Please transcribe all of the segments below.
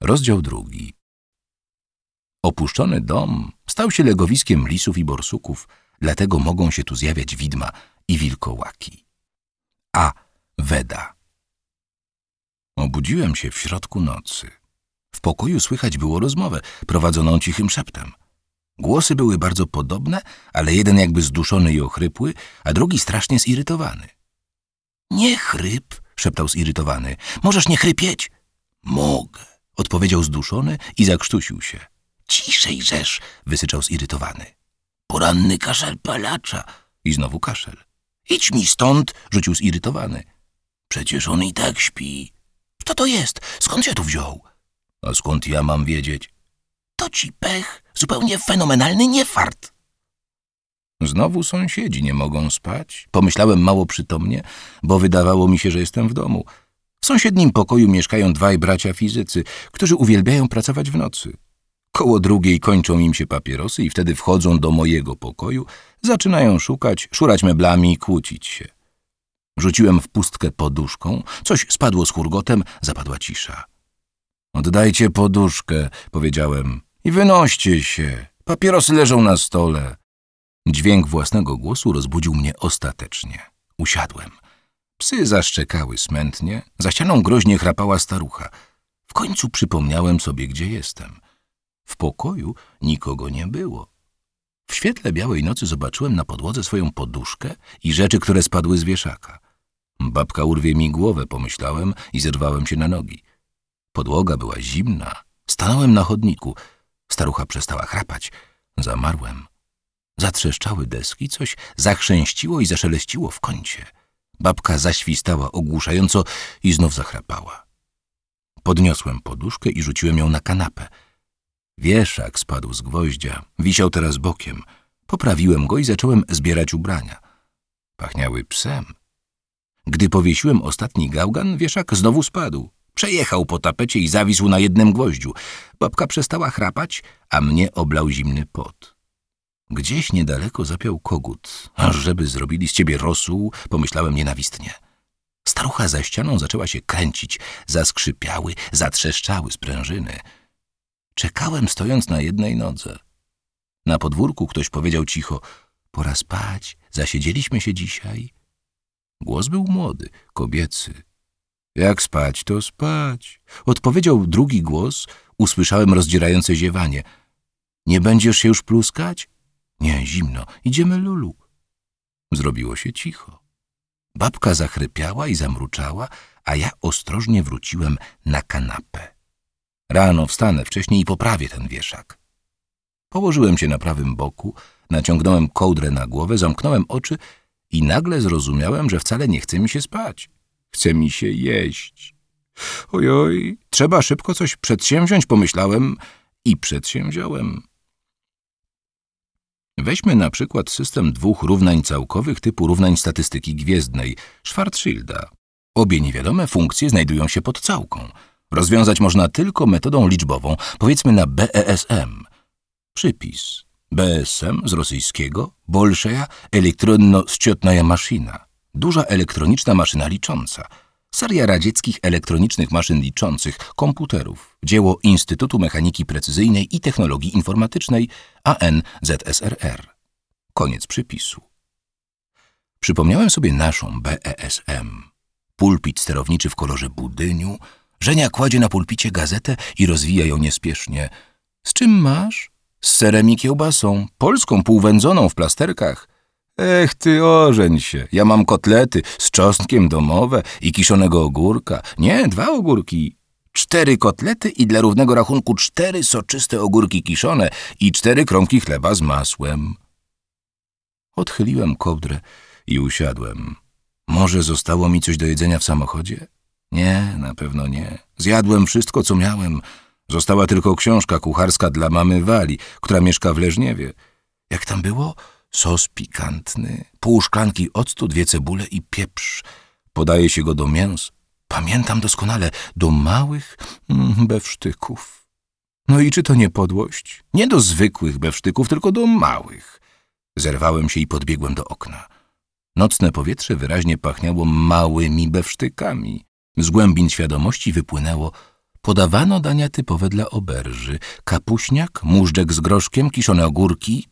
Rozdział drugi. Opuszczony dom stał się legowiskiem lisów i borsuków, dlatego mogą się tu zjawiać widma i wilkołaki. A. Weda. Obudziłem się w środku nocy. W pokoju słychać było rozmowę, prowadzoną cichym szeptem. Głosy były bardzo podobne, ale jeden jakby zduszony i ochrypły, a drugi strasznie zirytowany. Nie chryp, szeptał zirytowany. Możesz nie chrypieć? Mogę, odpowiedział zduszony i zakrztusił się. Ciszej rzesz, wysyczał zirytowany. Poranny kaszel palacza. I znowu kaszel. Idź mi stąd, rzucił zirytowany. Przecież on i tak śpi. Kto to jest? Skąd się tu wziął? A skąd ja mam wiedzieć? To ci pech, zupełnie fenomenalny niefart. Znowu sąsiedzi nie mogą spać. Pomyślałem mało przytomnie, bo wydawało mi się, że jestem w domu. W sąsiednim pokoju mieszkają dwaj bracia fizycy, którzy uwielbiają pracować w nocy. Koło drugiej kończą im się papierosy i wtedy wchodzą do mojego pokoju, zaczynają szukać, szurać meblami i kłócić się. Rzuciłem w pustkę poduszką, coś spadło z hurgotem, zapadła cisza. Oddajcie poduszkę, powiedziałem, i wynoście się. Papierosy leżą na stole. Dźwięk własnego głosu rozbudził mnie ostatecznie. Usiadłem. Psy zaszczekały smętnie, za ścianą groźnie chrapała starucha. W końcu przypomniałem sobie, gdzie jestem. W pokoju nikogo nie było. W świetle białej nocy zobaczyłem na podłodze swoją poduszkę i rzeczy, które spadły z wieszaka. Babka urwie mi głowę, pomyślałem i zerwałem się na nogi. Podłoga była zimna. Stanąłem na chodniku. Starucha przestała chrapać. Zamarłem. Zatrzeszczały deski, coś zachrzęściło i zaszeleściło w kącie. Babka zaświstała ogłuszająco i znów zachrapała. Podniosłem poduszkę i rzuciłem ją na kanapę. Wieszak spadł z gwoździa, wisiał teraz bokiem. Poprawiłem go i zacząłem zbierać ubrania. Pachniały psem. Gdy powiesiłem ostatni gałgan, wieszak znowu spadł. Przejechał po tapecie i zawisł na jednym gwoździu. Babka przestała chrapać, a mnie oblał zimny pot. Gdzieś niedaleko zapiał kogut. Aż żeby zrobili z ciebie rosół, pomyślałem nienawistnie. Starucha za ścianą zaczęła się kręcić. Zaskrzypiały, zatrzeszczały sprężyny. Czekałem stojąc na jednej nodze. Na podwórku ktoś powiedział cicho — pora spać, zasiedzieliśmy się dzisiaj. Głos był młody, kobiecy. Jak spać, to spać. Odpowiedział drugi głos, usłyszałem rozdzierające ziewanie. Nie będziesz się już pluskać? Nie, zimno, idziemy lulu. Zrobiło się cicho. Babka zachrypiała i zamruczała, a ja ostrożnie wróciłem na kanapę. Rano wstanę wcześniej i poprawię ten wieszak. Położyłem się na prawym boku, naciągnąłem kołdrę na głowę, zamknąłem oczy i nagle zrozumiałem, że wcale nie chce mi się spać. Chce mi się jeść. Ojoj, trzeba szybko coś przedsięwziąć, pomyślałem i przedsięwziąłem. Weźmy na przykład system dwóch równań całkowych typu równań statystyki gwiezdnej Schwarzschilda. Obie niewiadome funkcje znajdują się pod całką. Rozwiązać można tylko metodą liczbową, powiedzmy na BESM. Przypis. BSM z rosyjskiego Bolszeja elektronno maszyna. Duża elektroniczna maszyna licząca – Seria radzieckich elektronicznych maszyn liczących, komputerów. Dzieło Instytutu Mechaniki Precyzyjnej i Technologii Informatycznej ANZSRR. Koniec przypisu. Przypomniałem sobie naszą BESM. Pulpit sterowniczy w kolorze budyniu. Żenia kładzie na pulpicie gazetę i rozwija ją niespiesznie. Z czym masz? Z serem i kiełbasą, polską półwędzoną w plasterkach. Ech ty, ożeń się. Ja mam kotlety z czosnkiem domowe i kiszonego ogórka. Nie, dwa ogórki. Cztery kotlety i dla równego rachunku cztery soczyste ogórki kiszone i cztery kromki chleba z masłem. Odchyliłem kołdrę i usiadłem. Może zostało mi coś do jedzenia w samochodzie? Nie, na pewno nie. Zjadłem wszystko, co miałem. Została tylko książka kucharska dla mamy Wali, która mieszka w Leżniewie. Jak tam było? Sos pikantny, pół szklanki octu, dwie cebule i pieprz. Podaje się go do mięs. Pamiętam doskonale, do małych mm, bewsztyków. No i czy to nie podłość? Nie do zwykłych bewsztyków, tylko do małych. Zerwałem się i podbiegłem do okna. Nocne powietrze wyraźnie pachniało małymi bewsztykami. Z głębin świadomości wypłynęło Podawano dania typowe dla oberży. Kapuśniak, móżdżek z groszkiem, kiszone ogórki,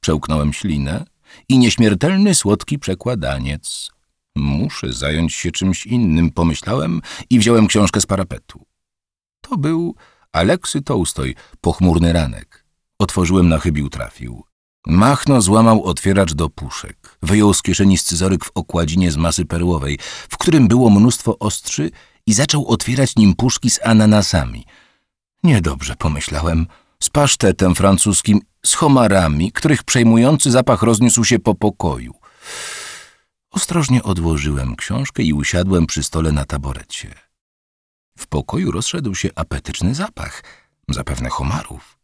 przełknąłem ślinę, i nieśmiertelny słodki przekładaniec. Muszę zająć się czymś innym, pomyślałem i wziąłem książkę z parapetu. To był Aleksy Tołstoj, pochmurny ranek. Otworzyłem na chybił trafił. Machno złamał otwieracz do puszek. Wyjął z kieszeni scyzoryk w okładzinie z masy perłowej, w którym było mnóstwo ostrzy i zaczął otwierać nim puszki z ananasami. Niedobrze, pomyślałem, z pasztetem francuskim, z homarami, których przejmujący zapach rozniósł się po pokoju. Ostrożnie odłożyłem książkę i usiadłem przy stole na taborecie. W pokoju rozszedł się apetyczny zapach, zapewne homarów.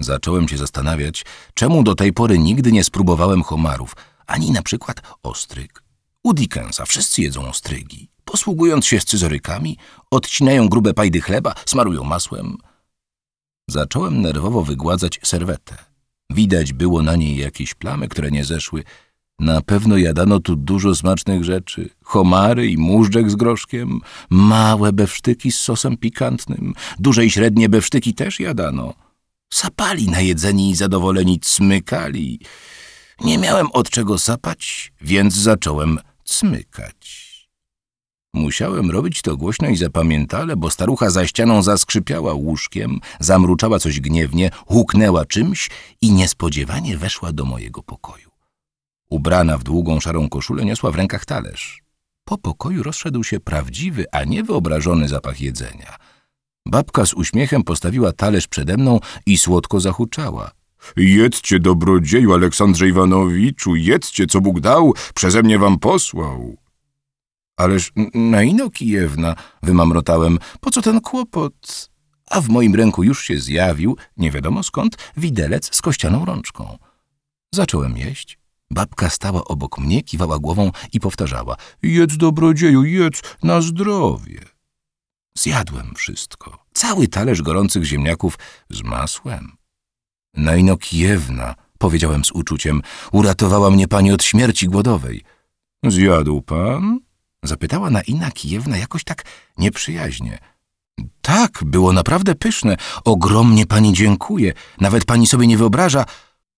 Zacząłem się zastanawiać, czemu do tej pory nigdy nie spróbowałem homarów, ani na przykład ostryg. U Dickensa wszyscy jedzą ostrygi. Posługując się scyzorykami, odcinają grube pajdy chleba, smarują masłem. Zacząłem nerwowo wygładzać serwetę. Widać było na niej jakieś plamy, które nie zeszły. Na pewno jadano tu dużo smacznych rzeczy. Homary i móżdżek z groszkiem, małe bewsztyki z sosem pikantnym, duże i średnie bewsztyki też jadano. Sapali najedzeni i zadowoleni cmykali. Nie miałem od czego sapać, więc zacząłem cmykać. Musiałem robić to głośno i zapamiętale, bo starucha za ścianą zaskrzypiała łóżkiem, zamruczała coś gniewnie, huknęła czymś i niespodziewanie weszła do mojego pokoju. Ubrana w długą szarą koszulę niosła w rękach talerz. Po pokoju rozszedł się prawdziwy, a nie wyobrażony zapach jedzenia. Babka z uśmiechem postawiła talerz przede mną i słodko zahuczała. Jedzcie, dobrodzieju Aleksandrze Iwanowiczu, jedzcie, co Bóg dał, przeze mnie wam posłał. Ależ Naino Kijewna, wymamrotałem, po co ten kłopot? A w moim ręku już się zjawił, nie wiadomo skąd, widelec z kościaną rączką. Zacząłem jeść. Babka stała obok mnie, kiwała głową i powtarzała – jedz, dobrodzieju, jedz, na zdrowie. Zjadłem wszystko. Cały talerz gorących ziemniaków z masłem. Naino Kijewna, powiedziałem z uczuciem, uratowała mnie pani od śmierci głodowej. Zjadł pan? Zapytała Naina Kijewna jakoś tak nieprzyjaźnie. Tak, było naprawdę pyszne. Ogromnie pani dziękuję. Nawet pani sobie nie wyobraża.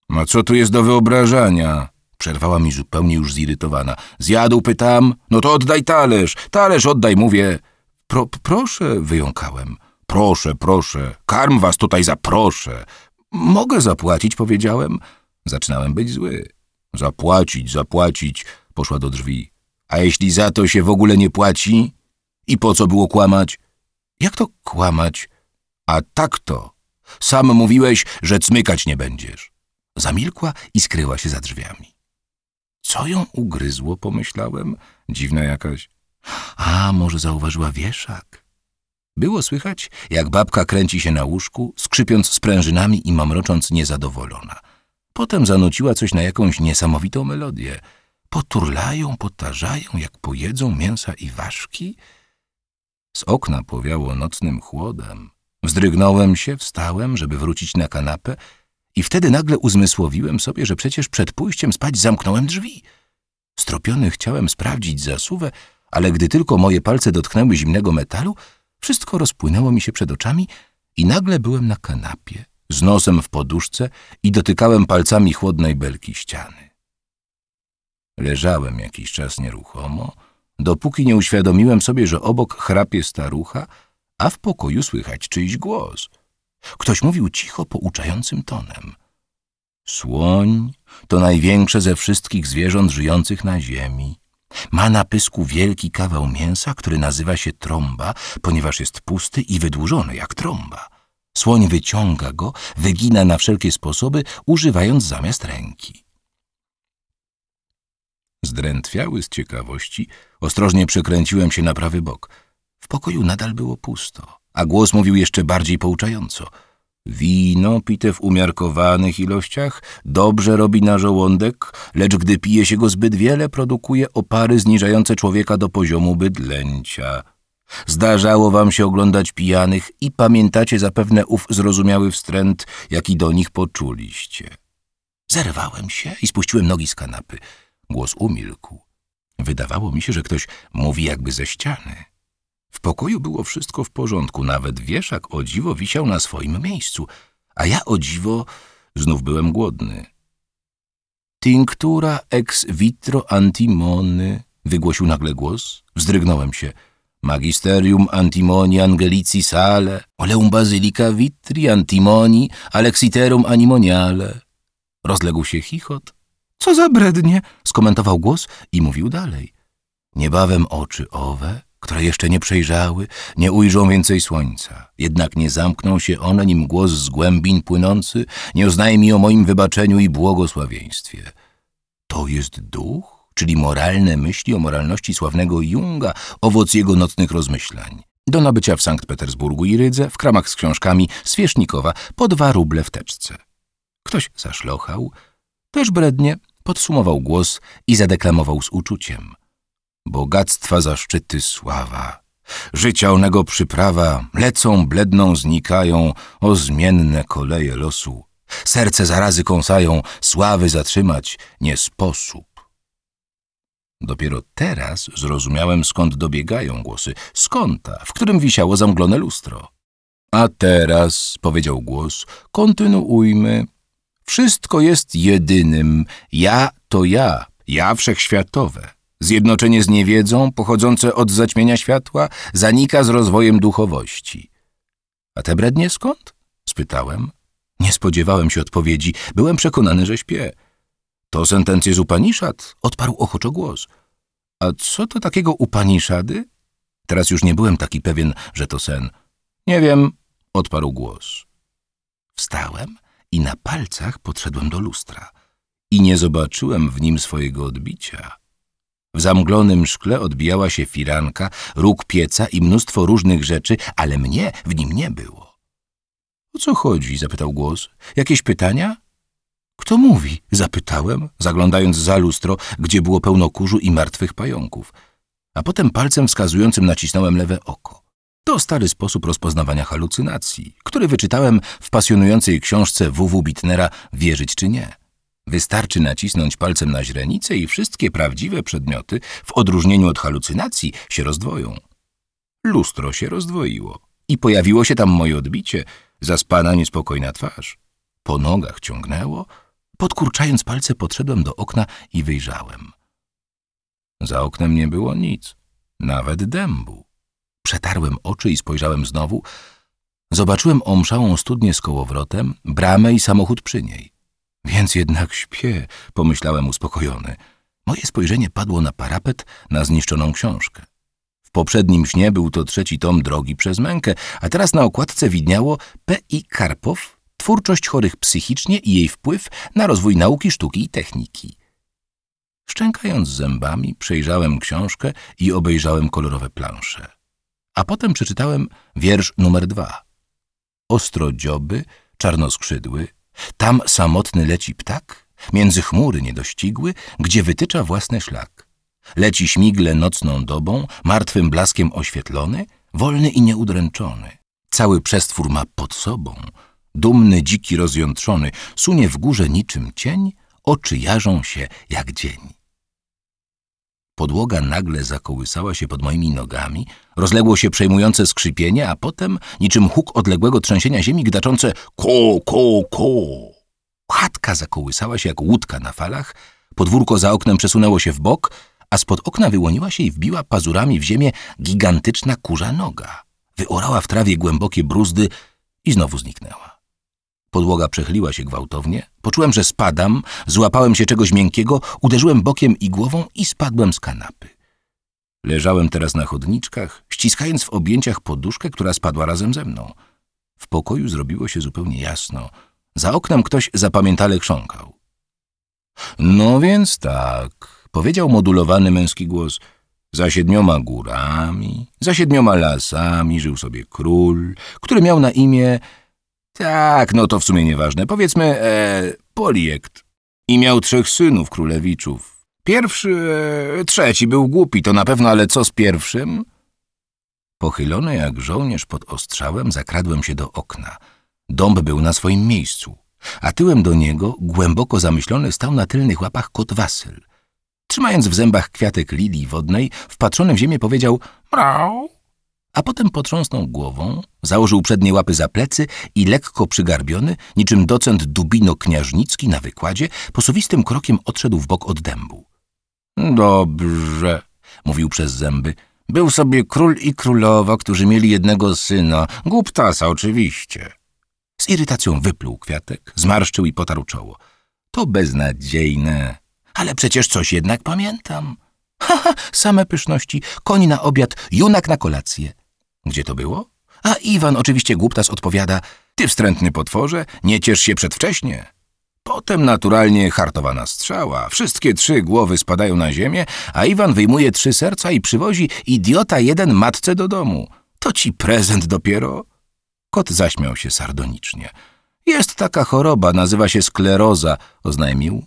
A co tu jest do wyobrażania? Przerwała mi zupełnie już zirytowana. Zjadł, pytam. No to oddaj talerz. Talerz oddaj, mówię. Pro, proszę, wyjąkałem. Proszę, proszę. Karm was tutaj zaproszę. Mogę zapłacić, powiedziałem. Zaczynałem być zły. Zapłacić, zapłacić. Poszła do drzwi. A jeśli za to się w ogóle nie płaci? I po co było kłamać? Jak to kłamać? A tak to. Sam mówiłeś, że cmykać nie będziesz. Zamilkła i skryła się za drzwiami. Co ją ugryzło, pomyślałem. Dziwna jakaś. A, może zauważyła wieszak? Było słychać, jak babka kręci się na łóżku, skrzypiąc sprężynami i mamrocząc niezadowolona. Potem zanuciła coś na jakąś niesamowitą melodię – poturlają, potarzają, jak pojedzą mięsa i ważki? Z okna powiało nocnym chłodem. Wzdrygnąłem się, wstałem, żeby wrócić na kanapę i wtedy nagle uzmysłowiłem sobie, że przecież przed pójściem spać zamknąłem drzwi. Stropiony chciałem sprawdzić zasuwę, ale gdy tylko moje palce dotknęły zimnego metalu, wszystko rozpłynęło mi się przed oczami i nagle byłem na kanapie, z nosem w poduszce i dotykałem palcami chłodnej belki ściany. Leżałem jakiś czas nieruchomo, dopóki nie uświadomiłem sobie, że obok chrapie starucha, a w pokoju słychać czyjś głos. Ktoś mówił cicho, pouczającym tonem. Słoń to największe ze wszystkich zwierząt żyjących na ziemi. Ma na pysku wielki kawał mięsa, który nazywa się trąba, ponieważ jest pusty i wydłużony jak trąba. Słoń wyciąga go, wygina na wszelkie sposoby, używając zamiast ręki. Zdrętwiały z ciekawości, ostrożnie przekręciłem się na prawy bok. W pokoju nadal było pusto, a głos mówił jeszcze bardziej pouczająco. Wino pite w umiarkowanych ilościach dobrze robi na żołądek, lecz gdy pije się go zbyt wiele, produkuje opary zniżające człowieka do poziomu bydlęcia. Zdarzało wam się oglądać pijanych i pamiętacie zapewne ów zrozumiały wstręt, jaki do nich poczuliście. Zerwałem się i spuściłem nogi z kanapy. Głos umilkł. Wydawało mi się, że ktoś mówi jakby ze ściany. W pokoju było wszystko w porządku, nawet wieszak o dziwo wisiał na swoim miejscu, a ja o dziwo znów byłem głodny. Tinctura ex vitro antimony, wygłosił nagle głos. Wzdrygnąłem się. Magisterium antimoni angelici sale, oleum basilica vitri antimoni, alexiterum animoniale. Rozległ się chichot. Co za brednie, skomentował głos i mówił dalej. Niebawem oczy owe, które jeszcze nie przejrzały, nie ujrzą więcej słońca. Jednak nie zamkną się one, nim głos z głębin płynący nie oznaje mi o moim wybaczeniu i błogosławieństwie. To jest duch, czyli moralne myśli o moralności sławnego Junga, owoc jego nocnych rozmyślań. Do nabycia w Sankt Petersburgu i Rydze, w kramach z książkami, Świesznikowa, po dwa ruble w teczce. Ktoś zaszlochał, też brednie, podsumował głos i zadeklamował z uczuciem. Bogactwa, zaszczyty, sława, życia onego przyprawa, lecą, bledną, znikają, o zmienne koleje losu. Serce zarazy kąsają, sławy zatrzymać nie sposób. Dopiero teraz zrozumiałem, skąd dobiegają głosy, z kąta, w którym wisiało zamglone lustro. A teraz, powiedział głos, kontynuujmy. Wszystko jest jedynym. Ja to ja, ja wszechświatowe. Zjednoczenie z niewiedzą, pochodzące od zaćmienia światła, zanika z rozwojem duchowości. A te brednie skąd? spytałem. Nie spodziewałem się odpowiedzi. Byłem przekonany, że śpię. To sentencje z Upaniszad, odparł ochoczo głos. A co to takiego Upaniszady? Teraz już nie byłem taki pewien, że to sen. Nie wiem, odparł głos. Wstałem i na palcach podszedłem do lustra. I nie zobaczyłem w nim swojego odbicia. W zamglonym szkle odbijała się firanka, róg pieca i mnóstwo różnych rzeczy, ale mnie w nim nie było. O co chodzi? zapytał głos. Jakieś pytania? Kto mówi? zapytałem, zaglądając za lustro, gdzie było pełno kurzu i martwych pająków. A potem palcem wskazującym nacisnąłem lewe oko. To stary sposób rozpoznawania halucynacji, który wyczytałem w pasjonującej książce W.W. Bitnera Wierzyć czy nie. Wystarczy nacisnąć palcem na źrenicę i wszystkie prawdziwe przedmioty, w odróżnieniu od halucynacji, się rozdwoją. Lustro się rozdwoiło i pojawiło się tam moje odbicie, zaspana, niespokojna twarz. Po nogach ciągnęło, podkurczając palce podszedłem do okna i wyjrzałem. Za oknem nie było nic, nawet dębu. Przetarłem oczy i spojrzałem znowu. Zobaczyłem omszałą studnię z kołowrotem, bramę i samochód przy niej. Więc jednak śpię, pomyślałem uspokojony. Moje spojrzenie padło na parapet, na zniszczoną książkę. W poprzednim śnie był to trzeci tom Drogi przez mękę, a teraz na okładce widniało P. I. Karpow, twórczość chorych psychicznie i jej wpływ na rozwój nauki, sztuki i techniki. Szczękając zębami, przejrzałem książkę i obejrzałem kolorowe plansze. A potem przeczytałem wiersz numer dwa. Ostrodzioby, czarnoskrzydły, tam samotny leci ptak, między chmury niedościgły, gdzie wytycza własny szlak. Leci śmigle nocną dobą, martwym blaskiem oświetlony, wolny i nieudręczony. Cały przestwór ma pod sobą, dumny, dziki, rozjątrzony, sunie w górze niczym cień, oczy jarzą się jak dzień. Podłoga nagle zakołysała się pod moimi nogami, rozległo się przejmujące skrzypienie, a potem, niczym huk odległego trzęsienia ziemi, gdaczące ko, ko, ko. Chatka zakołysała się jak łódka na falach, podwórko za oknem przesunęło się w bok, a spod okna wyłoniła się i wbiła pazurami w ziemię gigantyczna kurza noga. Wyorała w trawie głębokie bruzdy i znowu zniknęła. Podłoga przechyliła się gwałtownie. Poczułem, że spadam, złapałem się czegoś miękkiego, uderzyłem bokiem i głową i spadłem z kanapy. Leżałem teraz na chodniczkach, ściskając w objęciach poduszkę, która spadła razem ze mną. W pokoju zrobiło się zupełnie jasno. Za oknem ktoś zapamiętale chrząkał. No więc tak, powiedział modulowany męski głos. Za siedmioma górami, za siedmioma lasami żył sobie król, który miał na imię tak, no to w sumie nieważne. Powiedzmy, e, Poliekt. I miał trzech synów królewiczów. Pierwszy, e, trzeci był głupi, to na pewno, ale co z pierwszym? Pochylony jak żołnierz pod ostrzałem, zakradłem się do okna. Dąb był na swoim miejscu, a tyłem do niego, głęboko zamyślony, stał na tylnych łapach kot Wasyl. Trzymając w zębach kwiatek lilii wodnej, wpatrzony w ziemię powiedział mrał a potem potrząsnął głową, założył przednie łapy za plecy i lekko przygarbiony, niczym docent Dubino Kniażnicki na wykładzie, posuwistym krokiem odszedł w bok od dębu. Dobrze, mówił przez zęby. Był sobie król i królowa, którzy mieli jednego syna, głuptasa oczywiście. Z irytacją wypluł kwiatek, zmarszczył i potarł czoło. To beznadziejne, ale przecież coś jednak pamiętam. Haha, same pyszności, koń na obiad, junak na kolację. Gdzie to było? A Iwan oczywiście głuptas odpowiada, ty wstrętny potworze, nie ciesz się przedwcześnie. Potem naturalnie hartowana strzała, wszystkie trzy głowy spadają na ziemię, a Iwan wyjmuje trzy serca i przywozi idiota jeden matce do domu. To ci prezent dopiero? Kot zaśmiał się sardonicznie. Jest taka choroba, nazywa się skleroza, oznajmił.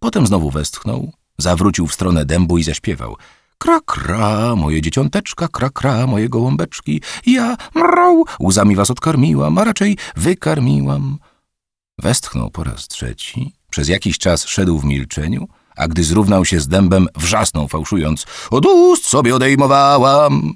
Potem znowu westchnął, zawrócił w stronę dębu i zaśpiewał. Kra, kra, moje dzieciąteczka, kra, kra, moje gołąbeczki. Ja, mrał, łzami was odkarmiłam, a raczej wykarmiłam. Westchnął po raz trzeci, przez jakiś czas szedł w milczeniu, a gdy zrównał się z dębem, wrzasnął fałszując. Od ust sobie odejmowałam.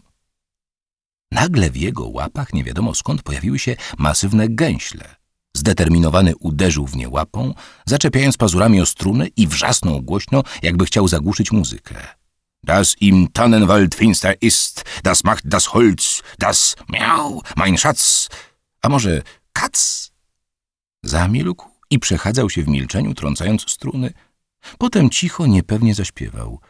Nagle w jego łapach nie wiadomo skąd pojawiły się masywne gęśle. Zdeterminowany uderzył w nie łapą, zaczepiając pazurami o struny i wrzasnął głośno, jakby chciał zagłuszyć muzykę. Das im Tannenwald finster ist, das macht das Holz, das miau, mein Schatz, a może kac? Zamilkł i przechadzał się w milczeniu, trącając struny. Potem cicho, niepewnie zaśpiewał.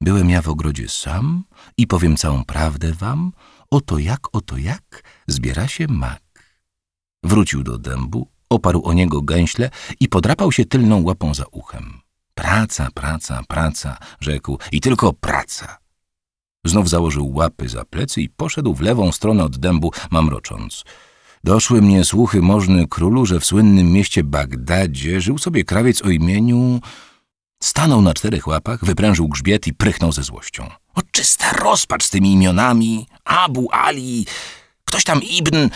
Byłem ja w ogrodzie sam i powiem całą prawdę wam, oto jak, oto jak zbiera się mak. Wrócił do dębu, oparł o niego gęśle i podrapał się tylną łapą za uchem. Praca, praca, praca, rzekł, i tylko praca. Znów założył łapy za plecy i poszedł w lewą stronę od dębu, mamrocząc. Doszły mnie słuchy możny królu, że w słynnym mieście Bagdadzie żył sobie krawiec o imieniu... Stanął na czterech łapach, wyprężył grzbiet i prychnął ze złością. O czysta rozpacz z tymi imionami. Abu Ali, ktoś tam Ibn,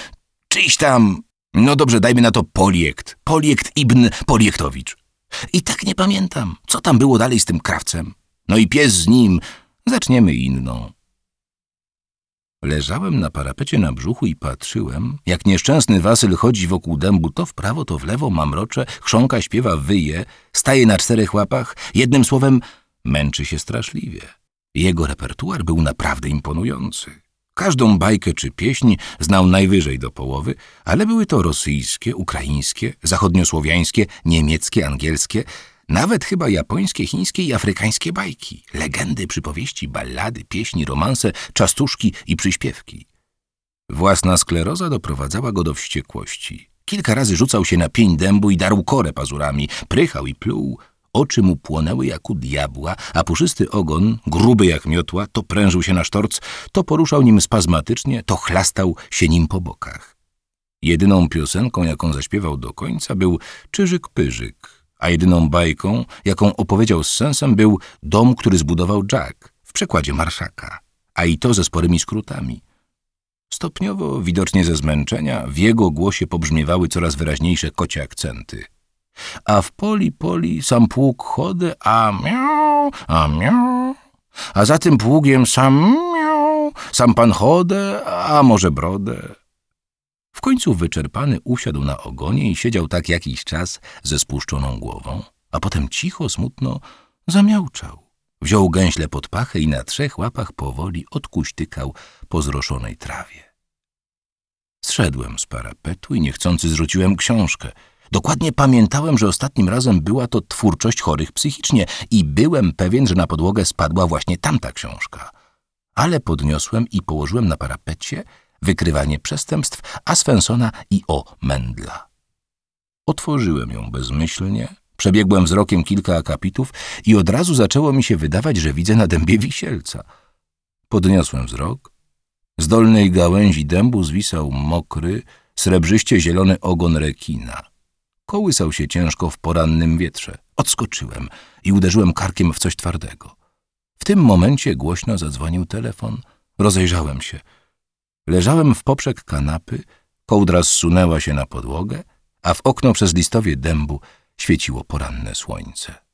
czyjś tam... No dobrze, dajmy na to Poliekt. Poliekt Ibn Poliektowicz. I tak nie pamiętam, co tam było dalej z tym krawcem. No i pies z nim. Zaczniemy inną. Leżałem na parapecie na brzuchu i patrzyłem, jak nieszczęsny Wasyl chodzi wokół dębu to w prawo, to w lewo, mamrocze, chrząka, śpiewa, wyje, staje na czterech łapach, jednym słowem męczy się straszliwie. Jego repertuar był naprawdę imponujący. Każdą bajkę czy pieśń znał najwyżej do połowy, ale były to rosyjskie, ukraińskie, zachodniosłowiańskie, niemieckie, angielskie, nawet chyba japońskie, chińskie i afrykańskie bajki, legendy, przypowieści, ballady, pieśni, romanse, czastuszki i przyśpiewki. Własna skleroza doprowadzała go do wściekłości. Kilka razy rzucał się na pień dębu i darł korę pazurami, prychał i pluł, Oczy mu płonęły jak u diabła, a puszysty ogon, gruby jak miotła, to prężył się na sztorc, to poruszał nim spazmatycznie, to chlastał się nim po bokach. Jedyną piosenką, jaką zaśpiewał do końca, był Czyżyk-Pyżyk, a jedyną bajką, jaką opowiedział z sensem, był Dom, który zbudował Jack, w przekładzie marszaka, a i to ze sporymi skrótami. Stopniowo, widocznie ze zmęczenia, w jego głosie pobrzmiewały coraz wyraźniejsze kocie akcenty – a w poli poli sam pług chody, a miał, a miał, a za tym pługiem sam miał, sam pan chodę, a może brodę. W końcu wyczerpany usiadł na ogonie i siedział tak jakiś czas ze spuszczoną głową, a potem cicho, smutno zamiałczał. Wziął gęśle pod pachę i na trzech łapach powoli odkuśtykał po zroszonej trawie. Zszedłem z parapetu i niechcący zwróciłem książkę – Dokładnie pamiętałem, że ostatnim razem była to twórczość chorych psychicznie i byłem pewien, że na podłogę spadła właśnie tamta książka. Ale podniosłem i położyłem na parapecie wykrywanie przestępstw Asfensona i o Mendla. Otworzyłem ją bezmyślnie, przebiegłem wzrokiem kilka akapitów i od razu zaczęło mi się wydawać, że widzę na dębie wisielca. Podniosłem wzrok. Z dolnej gałęzi dębu zwisał mokry, srebrzyście zielony ogon rekina – Kołysał się ciężko w porannym wietrze. Odskoczyłem i uderzyłem karkiem w coś twardego. W tym momencie głośno zadzwonił telefon. Rozejrzałem się. Leżałem w poprzek kanapy, kołdra zsunęła się na podłogę, a w okno przez listowie dębu świeciło poranne słońce.